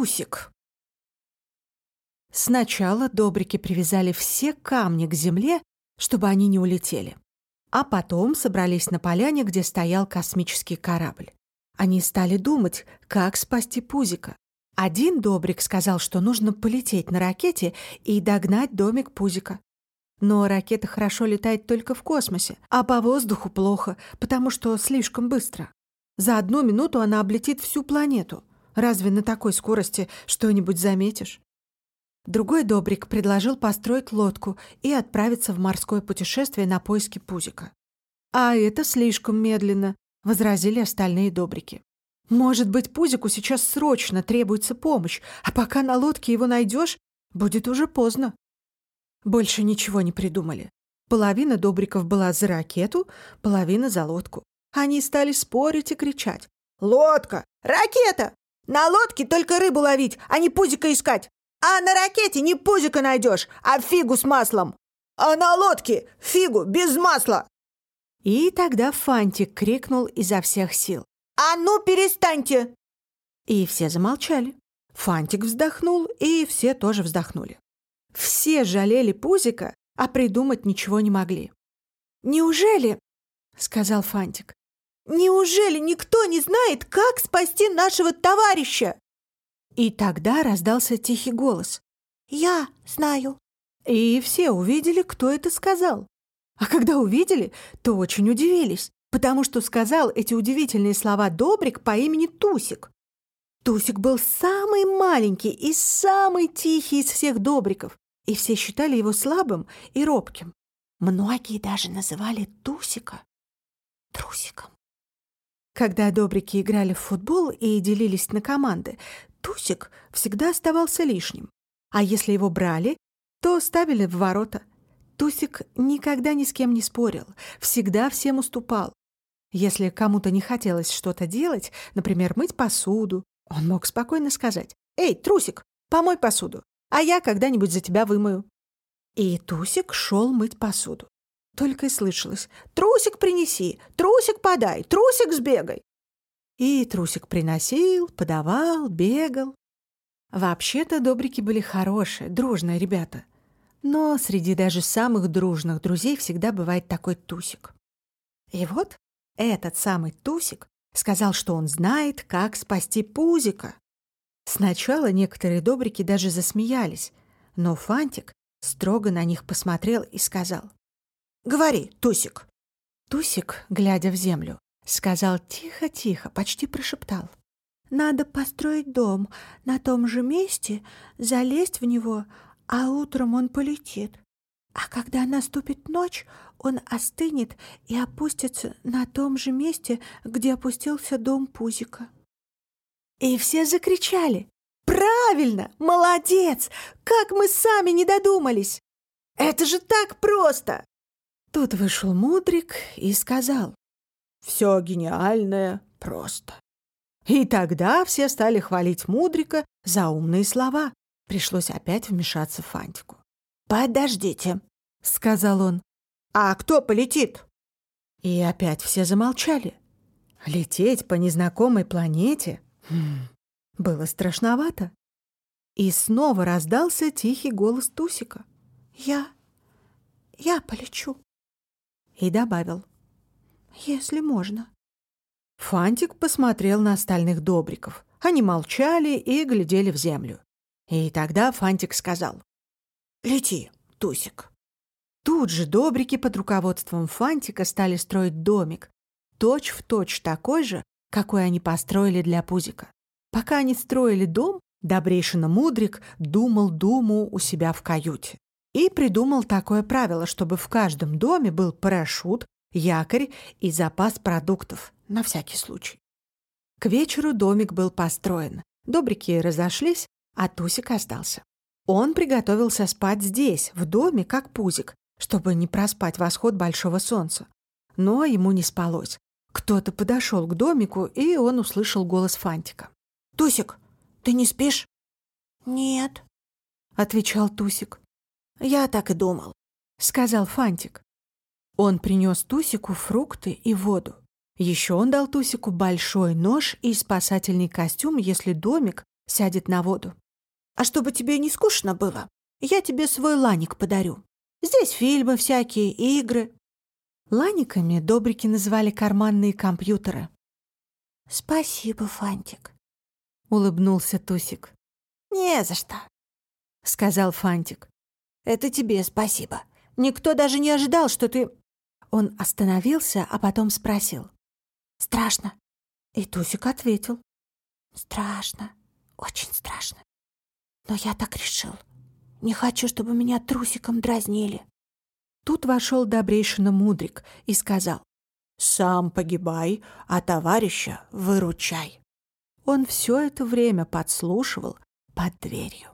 Тусик. Сначала добрики привязали все камни к земле, чтобы они не улетели. А потом собрались на поляне, где стоял космический корабль. Они стали думать, как спасти Пузика. Один добрик сказал, что нужно полететь на ракете и догнать домик Пузика. Но ракета хорошо летает только в космосе, а по воздуху плохо, потому что слишком быстро. За одну минуту она облетит всю планету. Разве на такой скорости что-нибудь заметишь? Другой добрик предложил построить лодку и отправиться в морское путешествие на поиски Пузика. «А это слишком медленно», — возразили остальные добрики. «Может быть, Пузику сейчас срочно требуется помощь, а пока на лодке его найдешь, будет уже поздно». Больше ничего не придумали. Половина добриков была за ракету, половина за лодку. Они стали спорить и кричать. «Лодка! Ракета! На лодке только рыбу ловить, а не пузика искать! А на ракете не пузика найдешь, а фигу с маслом! А на лодке фигу без масла!» И тогда Фантик крикнул изо всех сил. «А ну, перестаньте!» И все замолчали. Фантик вздохнул, и все тоже вздохнули. Все жалели Пузика, а придумать ничего не могли. «Неужели?» — сказал Фантик. «Неужели никто не знает, как спасти нашего товарища?» И тогда раздался тихий голос. «Я знаю». И все увидели, кто это сказал. А когда увидели, то очень удивились, потому что сказал эти удивительные слова Добрик по имени Тусик. Тусик был самый маленький и самый тихий из всех Добриков и все считали его слабым и робким. Многие даже называли Тусика трусиком. Когда добрики играли в футбол и делились на команды, Тусик всегда оставался лишним. А если его брали, то ставили в ворота. Тусик никогда ни с кем не спорил, всегда всем уступал. Если кому-то не хотелось что-то делать, например, мыть посуду, он мог спокойно сказать «Эй, Трусик, помой посуду» а я когда-нибудь за тебя вымою». И Тусик шел мыть посуду. Только и слышалось «Трусик принеси! Трусик подай! Трусик сбегай!» И трусик приносил, подавал, бегал. Вообще-то добрики были хорошие, дружные ребята. Но среди даже самых дружных друзей всегда бывает такой Тусик. И вот этот самый Тусик сказал, что он знает, как спасти Пузика. Сначала некоторые добрики даже засмеялись, но Фантик строго на них посмотрел и сказал. «Говори, Тусик!» Тусик, глядя в землю, сказал тихо-тихо, почти прошептал. «Надо построить дом на том же месте, залезть в него, а утром он полетит. А когда наступит ночь, он остынет и опустится на том же месте, где опустился дом Пузика». И все закричали. «Правильно! Молодец! Как мы сами не додумались! Это же так просто!» Тут вышел Мудрик и сказал. «Все гениальное просто». И тогда все стали хвалить Мудрика за умные слова. Пришлось опять вмешаться Фантику. «Подождите», — сказал он. «А кто полетит?» И опять все замолчали. Лететь по незнакомой планете было страшновато. И снова раздался тихий голос Тусика. «Я... я полечу». И добавил. «Если можно». Фантик посмотрел на остальных добриков. Они молчали и глядели в землю. И тогда Фантик сказал. «Лети, Тусик». Тут же добрики под руководством Фантика стали строить домик, точь-в-точь точь такой же, какой они построили для Пузика. Пока они строили дом, Добрейшина Мудрик думал думу у себя в каюте. И придумал такое правило, чтобы в каждом доме был парашют, якорь и запас продуктов, на всякий случай. К вечеру домик был построен. Добрики разошлись, а Тусик остался. Он приготовился спать здесь, в доме, как пузик, чтобы не проспать восход большого солнца. Но ему не спалось. Кто-то подошел к домику, и он услышал голос Фантика. «Тусик, ты не спишь?» «Нет», — отвечал Тусик. «Я так и думал», — сказал Фантик. Он принес Тусику фрукты и воду. Еще он дал Тусику большой нож и спасательный костюм, если домик сядет на воду. А чтобы тебе не скучно было, я тебе свой ланик подарю. Здесь фильмы всякие, игры». Ланиками добрики называли карманные компьютеры. «Спасибо, Фантик», — улыбнулся Тусик. «Не за что», — сказал Фантик. «Это тебе спасибо. Никто даже не ожидал, что ты...» Он остановился, а потом спросил. «Страшно?» И Тусик ответил. «Страшно, очень страшно. Но я так решил. Не хочу, чтобы меня трусиком дразнили». Тут вошел добрейшина Мудрик и сказал. «Сам погибай, а товарища выручай». Он все это время подслушивал под дверью.